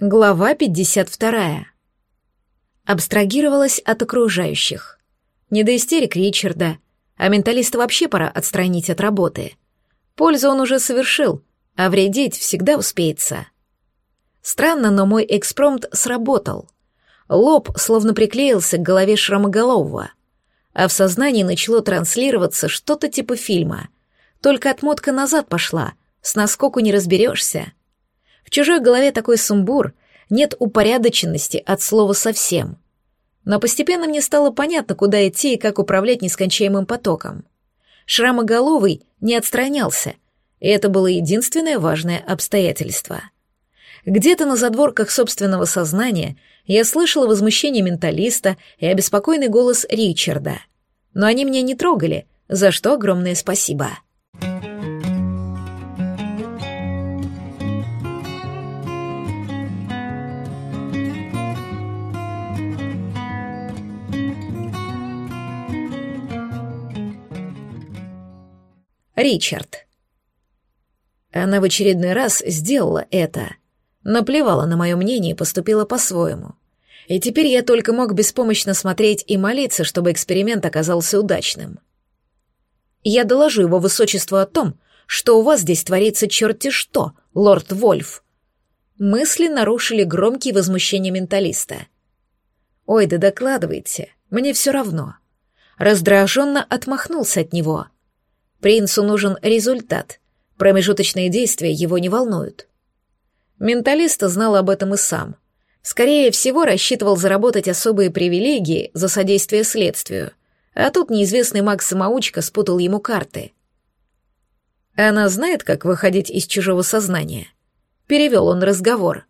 Глава 52. Абстрагировалась от окружающих. Не до истерик Ричарда, а менталиста вообще пора отстранить от работы. Пользу он уже совершил, а вредить всегда успеется. Странно, но мой экспромт сработал. Лоб словно приклеился к голове шрамоголового, а в сознании начало транслироваться что-то типа фильма. Только отмотка назад пошла, с наскоку не разберешься. В чужой голове такой сумбур, нет упорядоченности от слова совсем. Но постепенно мне стало понятно, куда идти и как управлять нескончаемым потоком. Шрамоголовый не отстранялся, и это было единственное важное обстоятельство. Где-то на задворках собственного сознания я слышала возмущение менталиста и обеспокоенный голос Ричарда. Но они меня не трогали, за что огромное спасибо. Ричард. Она в очередной раз сделала это. Наплевала на мое мнение и поступила по-своему. И теперь я только мог беспомощно смотреть и молиться, чтобы эксперимент оказался удачным. Я доложу его высочеству о том, что у вас здесь творится черти что, лорд Вольф. Мысли нарушили громкие возмущения менталиста. «Ой, да докладывайте, мне все равно». Раздраженно отмахнулся от него — Принцу нужен результат. Промежуточные действия его не волнуют. Менталист знал об этом и сам. Скорее всего, рассчитывал заработать особые привилегии за содействие следствию. А тут неизвестный маг-самоучка спутал ему карты. Она знает, как выходить из чужого сознания. Перевел он разговор.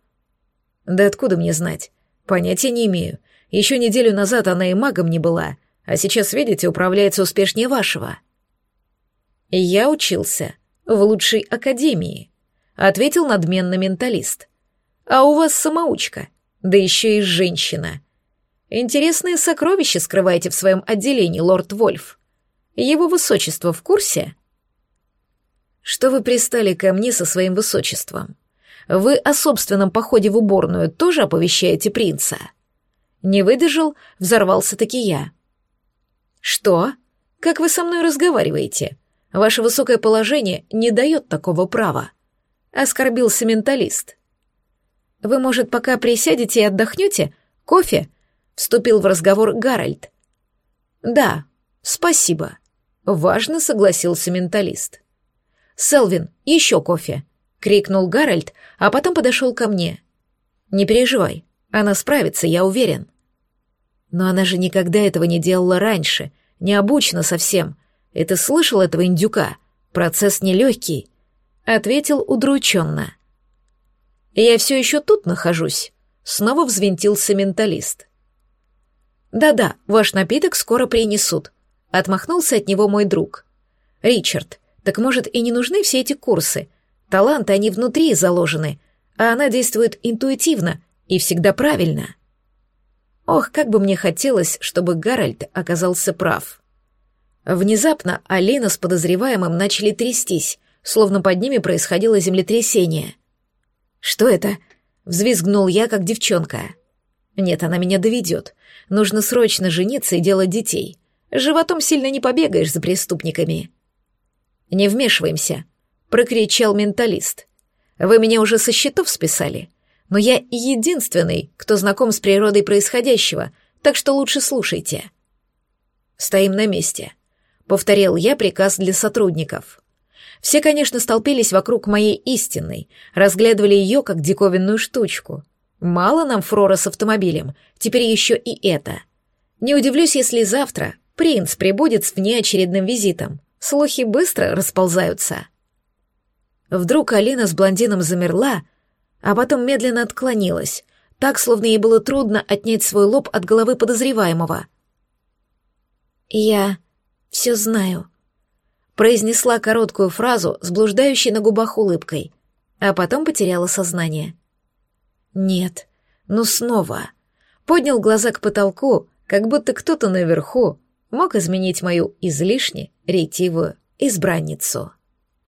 Да откуда мне знать? Понятия не имею. Еще неделю назад она и магом не была, а сейчас, видите, управляется успешнее вашего. «Я учился в лучшей академии», — ответил надменно менталист. «А у вас самоучка, да еще и женщина. Интересные сокровища скрываете в своем отделении, лорд Вольф. Его высочество в курсе?» «Что вы пристали ко мне со своим высочеством? Вы о собственном походе в уборную тоже оповещаете принца?» Не выдержал, взорвался-таки я. «Что? Как вы со мной разговариваете? Ваше высокое положение не дает такого права. Оскорбился менталист. Вы, может, пока присядете и отдохнете? Кофе? Вступил в разговор Гарольд. Да, спасибо. Важно согласился менталист. Селвин, еще кофе, крикнул Гарольд, а потом подошел ко мне. Не переживай, она справится, я уверен. Но она же никогда этого не делала раньше, не обучена совсем. И ты слышал этого индюка? Процесс нелегкий», — ответил удрученно. «Я все еще тут нахожусь», — снова взвинтился менталист. «Да-да, ваш напиток скоро принесут», — отмахнулся от него мой друг. «Ричард, так может и не нужны все эти курсы? Таланты, они внутри заложены, а она действует интуитивно и всегда правильно». Ох, как бы мне хотелось, чтобы Гарольд оказался прав. Внезапно Алина с подозреваемым начали трястись, словно под ними происходило землетрясение. «Что это?» — взвизгнул я, как девчонка. «Нет, она меня доведет. Нужно срочно жениться и делать детей. Животом сильно не побегаешь за преступниками». «Не вмешиваемся», — прокричал менталист. «Вы меня уже со счетов списали, но я единственный, кто знаком с природой происходящего, так что лучше слушайте». Стоим на месте повторил я приказ для сотрудников. Все, конечно, столпились вокруг моей истинной, разглядывали ее как диковинную штучку. Мало нам фрора с автомобилем, теперь еще и это. Не удивлюсь, если завтра принц прибудет с внеочередным визитом. Слухи быстро расползаются. Вдруг Алина с блондином замерла, а потом медленно отклонилась, так, словно ей было трудно отнять свой лоб от головы подозреваемого. «Я...» все знаю», — произнесла короткую фразу с блуждающей на губах улыбкой, а потом потеряла сознание. «Нет, ну снова». Поднял глаза к потолку, как будто кто-то наверху мог изменить мою излишне ретивую избранницу.